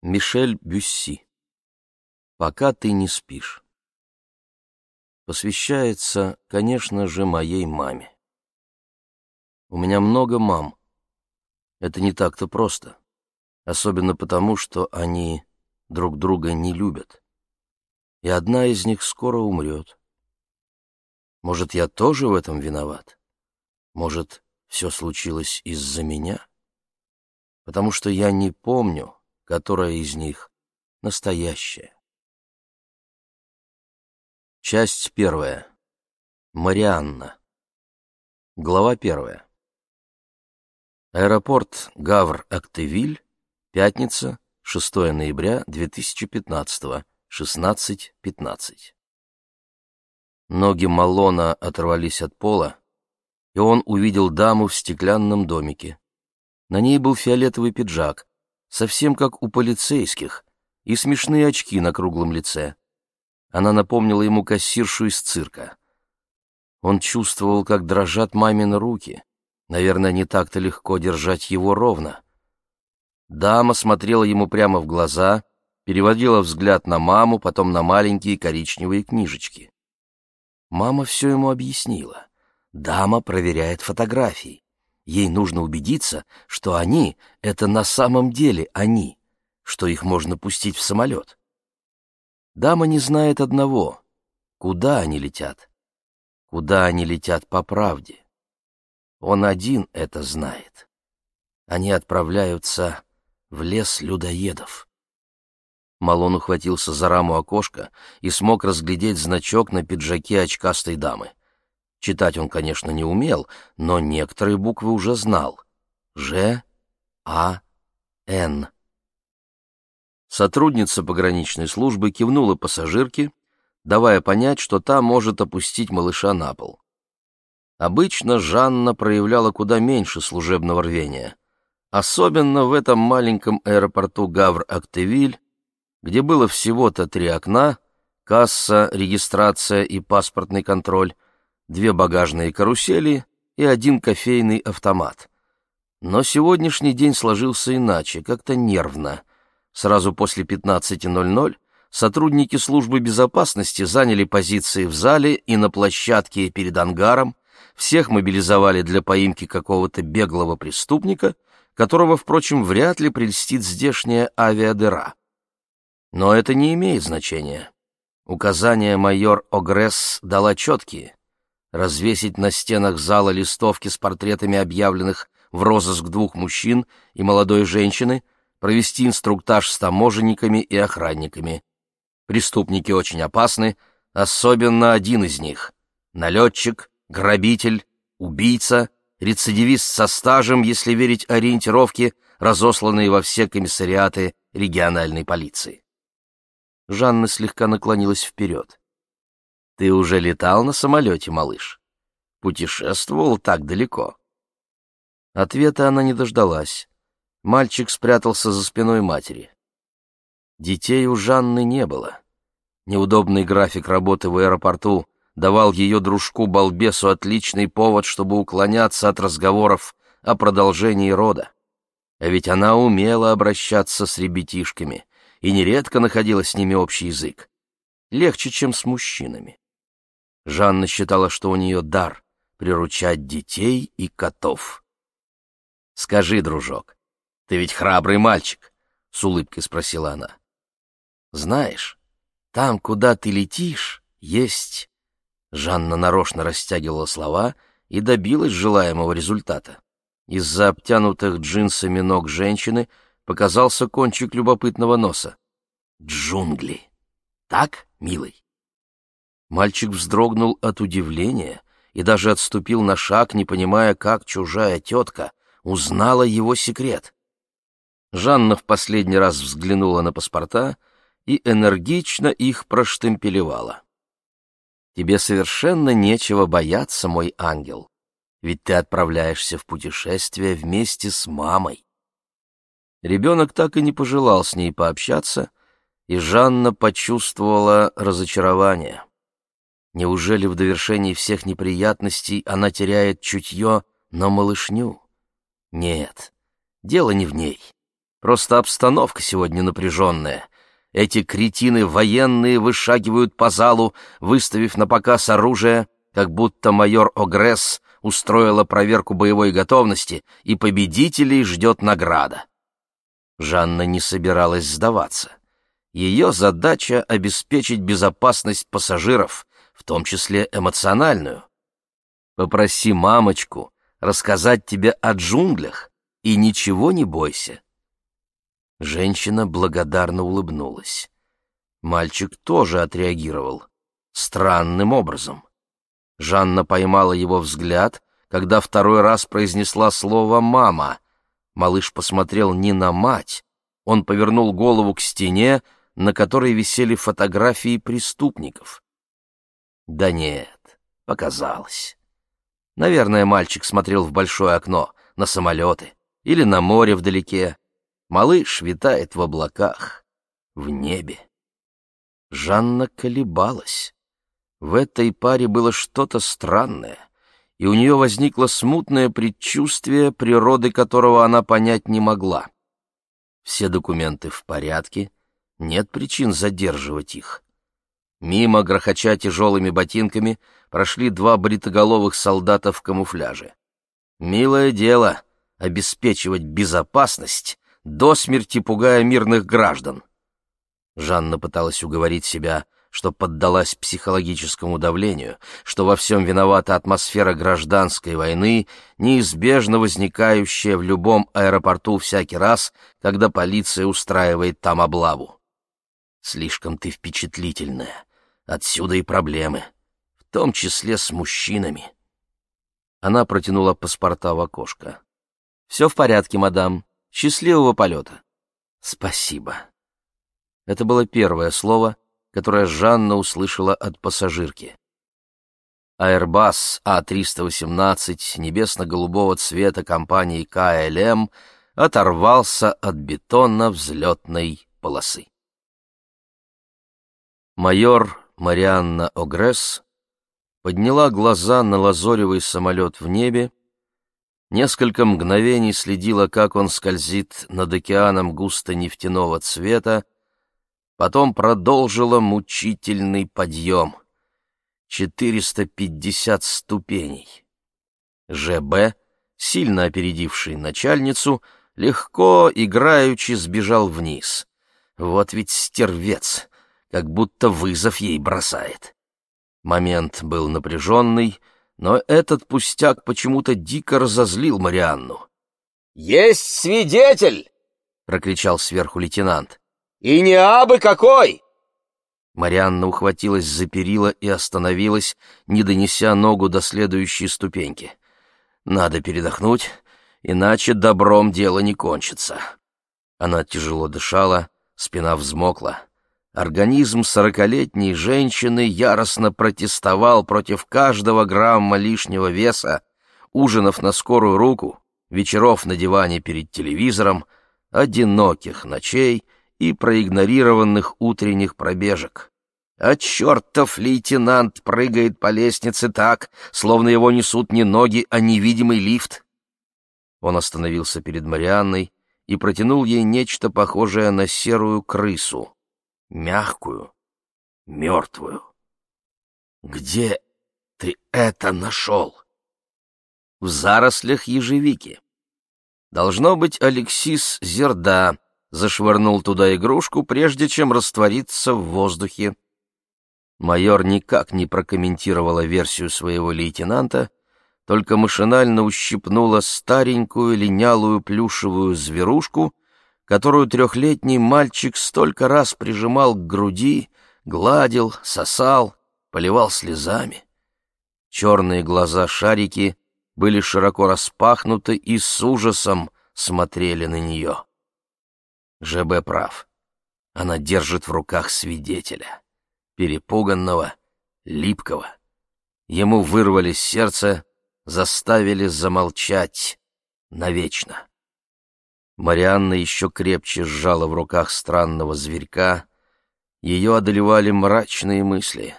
Мишель Бюсси. «Пока ты не спишь». Посвящается, конечно же, моей маме. У меня много мам. Это не так-то просто. Особенно потому, что они друг друга не любят. И одна из них скоро умрет. Может, я тоже в этом виноват? Может, все случилось из-за меня? Потому что я не помню, которая из них настоящая. Часть первая. Марианна. Глава первая. Аэропорт Гавр-Актевиль, пятница, 6 ноября 2015, 16.15. Ноги Малона оторвались от пола, и он увидел даму в стеклянном домике. На ней был фиолетовый пиджак, совсем как у полицейских, и смешные очки на круглом лице. Она напомнила ему кассиршу из цирка. Он чувствовал, как дрожат мамины руки. Наверное, не так-то легко держать его ровно. Дама смотрела ему прямо в глаза, переводила взгляд на маму, потом на маленькие коричневые книжечки. Мама все ему объяснила. Дама проверяет фотографии. Ей нужно убедиться, что они — это на самом деле они, что их можно пустить в самолет. Дама не знает одного — куда они летят. Куда они летят по правде. Он один это знает. Они отправляются в лес людоедов. Малон ухватился за раму окошка и смог разглядеть значок на пиджаке очкастой дамы. Читать он, конечно, не умел, но некоторые буквы уже знал. Ж, А, Н. Сотрудница пограничной службы кивнула пассажирке, давая понять, что та может опустить малыша на пол. Обычно Жанна проявляла куда меньше служебного рвения, особенно в этом маленьком аэропорту Гавр-Актевиль, где было всего-то три окна, касса, регистрация и паспортный контроль, две багажные карусели и один кофейный автомат. Но сегодняшний день сложился иначе, как-то нервно. Сразу после 15.00 сотрудники службы безопасности заняли позиции в зале и на площадке перед ангаром, всех мобилизовали для поимки какого-то беглого преступника, которого, впрочем, вряд ли прельстит здешняя авиадыра. Но это не имеет значения. Указания майор Огресс дала четкие развесить на стенах зала листовки с портретами объявленных в розыск двух мужчин и молодой женщины, провести инструктаж с таможенниками и охранниками. Преступники очень опасны, особенно один из них — налетчик, грабитель, убийца, рецидивист со стажем, если верить ориентировке, разосланные во все комиссариаты региональной полиции. Жанна слегка наклонилась вперед. Ты уже летал на самолете, малыш? Путешествовал так далеко?» Ответа она не дождалась. Мальчик спрятался за спиной матери. Детей у Жанны не было. Неудобный график работы в аэропорту давал ее дружку-балбесу отличный повод, чтобы уклоняться от разговоров о продолжении рода. А ведь она умела обращаться с ребятишками и нередко находила с ними общий язык. Легче, чем с мужчинами. Жанна считала, что у нее дар — приручать детей и котов. «Скажи, дружок, ты ведь храбрый мальчик?» — с улыбкой спросила она. «Знаешь, там, куда ты летишь, есть...» Жанна нарочно растягивала слова и добилась желаемого результата. Из-за обтянутых джинсами ног женщины показался кончик любопытного носа. «Джунгли! Так, милый?» Мальчик вздрогнул от удивления и даже отступил на шаг, не понимая, как чужая тетка узнала его секрет. Жанна в последний раз взглянула на паспорта и энергично их проштемпелевала. «Тебе совершенно нечего бояться, мой ангел, ведь ты отправляешься в путешествие вместе с мамой». Ребенок так и не пожелал с ней пообщаться, и Жанна почувствовала разочарование. Неужели в довершении всех неприятностей она теряет чутье на малышню? Нет, дело не в ней. Просто обстановка сегодня напряженная. Эти кретины военные вышагивают по залу, выставив на показ оружие, как будто майор Огресс устроила проверку боевой готовности, и победителей ждет награда. Жанна не собиралась сдаваться. Ее задача — обеспечить безопасность пассажиров, в том числе эмоциональную. Попроси мамочку рассказать тебе о джунглях, и ничего не бойся. Женщина благодарно улыбнулась. Мальчик тоже отреагировал. Странным образом. Жанна поймала его взгляд, когда второй раз произнесла слово «мама». Малыш посмотрел не на мать, он повернул голову к стене, на которой висели фотографии преступников. Да нет, показалось. Наверное, мальчик смотрел в большое окно, на самолеты или на море вдалеке. Малыш витает в облаках, в небе. Жанна колебалась. В этой паре было что-то странное, и у нее возникло смутное предчувствие, природы которого она понять не могла. Все документы в порядке, нет причин задерживать их. Мимо, грохоча тяжелыми ботинками, прошли два бритоголовых солдата в камуфляже. Милое дело — обеспечивать безопасность, до смерти пугая мирных граждан. Жанна пыталась уговорить себя, что поддалась психологическому давлению, что во всем виновата атмосфера гражданской войны, неизбежно возникающая в любом аэропорту всякий раз, когда полиция устраивает там облаву. Слишком ты впечатлительная. Отсюда и проблемы, в том числе с мужчинами. Она протянула паспорта в окошко. «Все в порядке, мадам. Счастливого полета!» «Спасибо». Это было первое слово, которое Жанна услышала от пассажирки. Airbus А318 небесно-голубого цвета компании КЛМ оторвался от бетонно-взлетной полосы. Майор Марианна Огресс подняла глаза на лазоревый самолет в небе, несколько мгновений следила, как он скользит над океаном густо нефтяного цвета, потом продолжила мучительный подъем. 450 ступеней. ЖБ, сильно опередивший начальницу, легко, играючи, сбежал вниз. Вот ведь стервец! Как будто вызов ей бросает. Момент был напряженный, но этот пустяк почему-то дико разозлил Марианну. «Есть свидетель!» — прокричал сверху лейтенант. «И не абы какой!» Марианна ухватилась за перила и остановилась, не донеся ногу до следующей ступеньки. «Надо передохнуть, иначе добром дело не кончится». Она тяжело дышала, спина взмокла. Организм сорокалетней женщины яростно протестовал против каждого грамма лишнего веса, ужинов на скорую руку, вечеров на диване перед телевизором, одиноких ночей и проигнорированных утренних пробежек. А чертов лейтенант прыгает по лестнице так, словно его несут не ноги, а невидимый лифт. Он остановился перед Марианной и протянул ей нечто похожее на серую крысу мягкую, мертвую. Где ты это нашел? В зарослях ежевики. Должно быть, Алексис Зерда зашвырнул туда игрушку, прежде чем раствориться в воздухе. Майор никак не прокомментировала версию своего лейтенанта, только машинально ущипнула старенькую линялую плюшевую зверушку — которую трехлетний мальчик столько раз прижимал к груди, гладил, сосал, поливал слезами. Черные глаза шарики были широко распахнуты и с ужасом смотрели на нее. ЖБ прав. Она держит в руках свидетеля, перепуганного, липкого. Ему вырвали сердце, заставили замолчать навечно. Марианна еще крепче сжала в руках странного зверька. Ее одолевали мрачные мысли.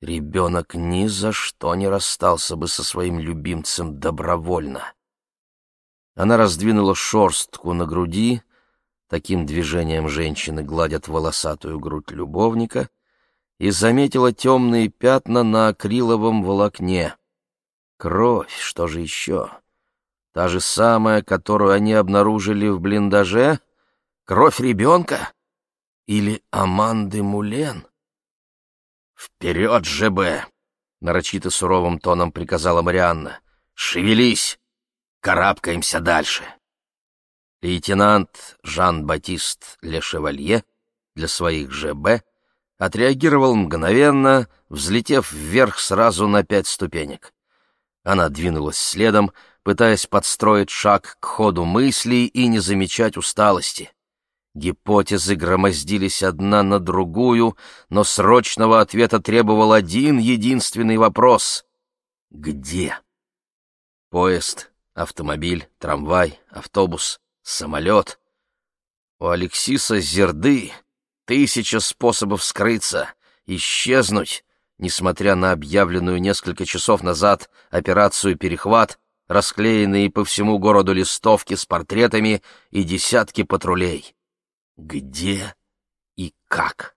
Ребенок ни за что не расстался бы со своим любимцем добровольно. Она раздвинула шорстку на груди, Таким движением женщины гладят волосатую грудь любовника и заметила темные пятна на акриловом волокне. Кровь, что же еще? Та же самая, которую они обнаружили в блиндаже? Кровь ребенка? Или Аманды Мулен? «Вперед, ЖБ!» — нарочито суровым тоном приказала Марианна. «Шевелись! Карабкаемся дальше!» Лейтенант Жан-Батист Лешевалье для своих ЖБ отреагировал мгновенно, взлетев вверх сразу на пять ступенек. Она двинулась следом, пытаясь подстроить шаг к ходу мыслей и не замечать усталости. Гипотезы громоздились одна на другую, но срочного ответа требовал один единственный вопрос — где? Поезд, автомобиль, трамвай, автобус, самолет. У Алексиса Зерды тысяча способов скрыться, исчезнуть, несмотря на объявленную несколько часов назад операцию «Перехват», расклеенные по всему городу листовки с портретами и десятки патрулей. Где и как?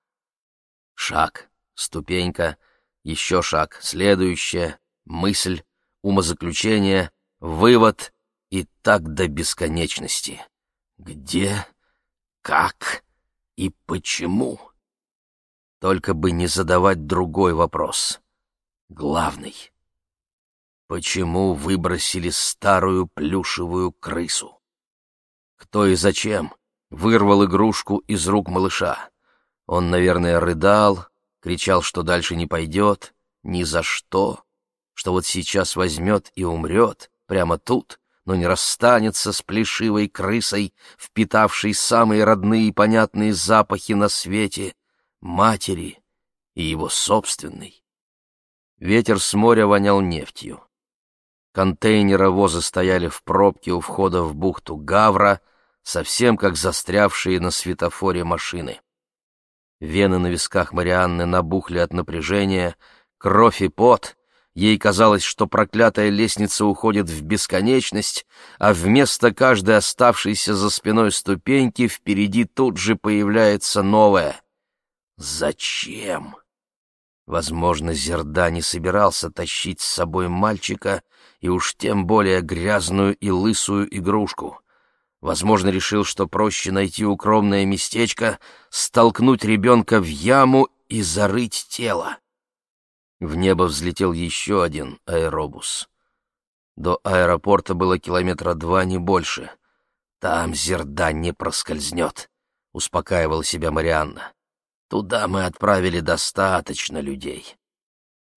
Шаг, ступенька, еще шаг, следующая, мысль, умозаключение, вывод и так до бесконечности. Где, как и почему? Только бы не задавать другой вопрос. Главный. Почему выбросили старую плюшевую крысу? Кто и зачем вырвал игрушку из рук малыша? Он, наверное, рыдал, кричал, что дальше не пойдет, ни за что, что вот сейчас возьмет и умрет, прямо тут, но не расстанется с плешивой крысой, впитавшей самые родные и понятные запахи на свете, матери и его собственный. Ветер с моря вонял нефтью. Контейнеровозы стояли в пробке у входа в бухту Гавра, совсем как застрявшие на светофоре машины. Вены на висках Марианны набухли от напряжения, кровь и пот — Ей казалось, что проклятая лестница уходит в бесконечность, а вместо каждой оставшейся за спиной ступеньки впереди тут же появляется новая. Зачем? Возможно, Зерда не собирался тащить с собой мальчика и уж тем более грязную и лысую игрушку. Возможно, решил, что проще найти укромное местечко, столкнуть ребенка в яму и зарыть тело. В небо взлетел еще один аэробус. До аэропорта было километра два, не больше. Там зерда не проскользнет, — успокаивала себя Марианна. Туда мы отправили достаточно людей.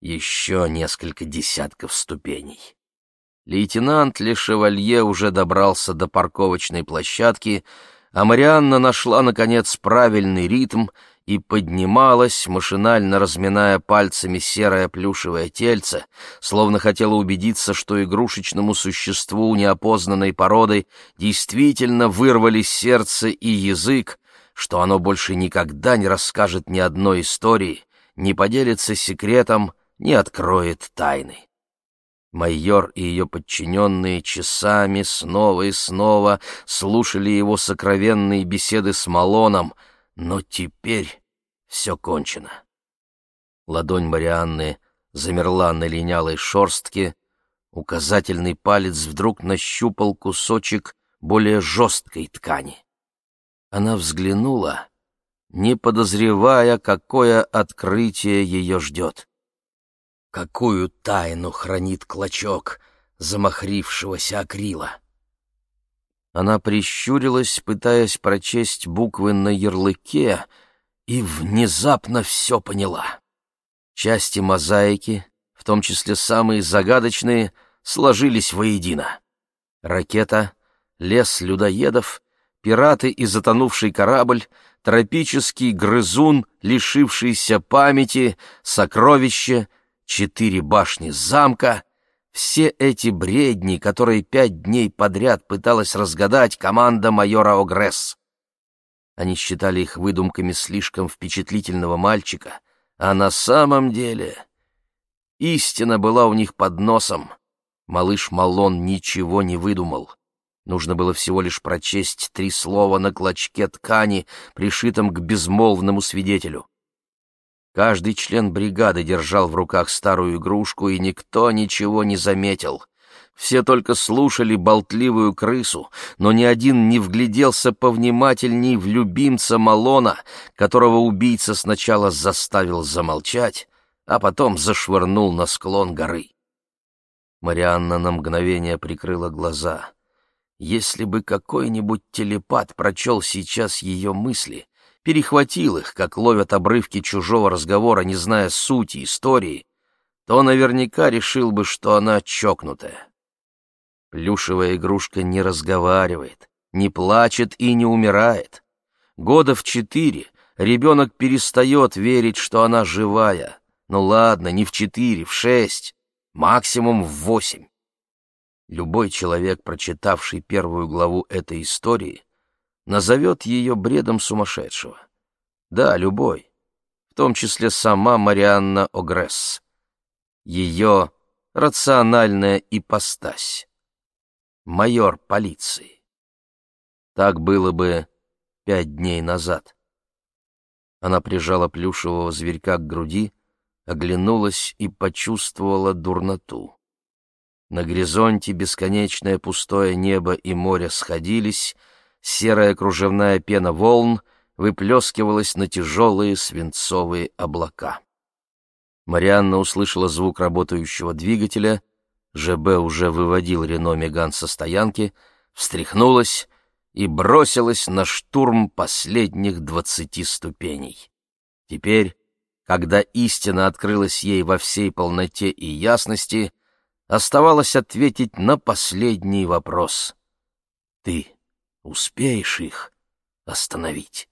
Еще несколько десятков ступеней. Лейтенант Лешевалье уже добрался до парковочной площадки, а Марианна нашла, наконец, правильный ритм и поднималась, машинально разминая пальцами серое плюшевое тельце, словно хотела убедиться, что игрушечному существу неопознанной породы действительно вырвали сердце и язык, что оно больше никогда не расскажет ни одной истории, не поделится секретом, не откроет тайны. Майор и ее подчиненные часами снова и снова слушали его сокровенные беседы с Малоном — но теперь все кончено. Ладонь Марианны замерла на линялой шорстке, указательный палец вдруг нащупал кусочек более жесткой ткани. Она взглянула, не подозревая, какое открытие ее ждет. Какую тайну хранит клочок замахрившегося акрила? Она прищурилась, пытаясь прочесть буквы на ярлыке, и внезапно все поняла. Части мозаики, в том числе самые загадочные, сложились воедино. Ракета, лес людоедов, пираты и затонувший корабль, тропический грызун, лишившийся памяти, сокровище, четыре башни замка — все эти бредни, которые пять дней подряд пыталась разгадать команда майора Огресс. Они считали их выдумками слишком впечатлительного мальчика, а на самом деле истина была у них под носом. Малыш Малон ничего не выдумал. Нужно было всего лишь прочесть три слова на клочке ткани, пришитом к безмолвному свидетелю. Каждый член бригады держал в руках старую игрушку, и никто ничего не заметил. Все только слушали болтливую крысу, но ни один не вгляделся повнимательней в любимца Малона, которого убийца сначала заставил замолчать, а потом зашвырнул на склон горы. Марианна на мгновение прикрыла глаза. Если бы какой-нибудь телепат прочел сейчас ее мысли, перехватил их, как ловят обрывки чужого разговора, не зная сути истории, то наверняка решил бы, что она чокнутая. Плюшевая игрушка не разговаривает, не плачет и не умирает. Года в четыре ребенок перестает верить, что она живая. Ну ладно, не в четыре, в шесть, максимум в восемь. Любой человек, прочитавший первую главу этой истории, назовет ее бредом сумасшедшего. Да, любой, в том числе сама Марианна Огресс. Ее рациональная ипостась. Майор полиции. Так было бы пять дней назад. Она прижала плюшевого зверька к груди, оглянулась и почувствовала дурноту. На горизонте бесконечное пустое небо и море сходились, серая кружевная пена волн выплескивалась на тяжелые свинцовые облака. Марианна услышала звук работающего двигателя, ЖБ уже выводил Рено Меган со стоянки, встряхнулась и бросилась на штурм последних двадцати ступеней. Теперь, когда истина открылась ей во всей полноте и ясности, оставалось ответить на последний вопрос. Ты успеешь их остановить?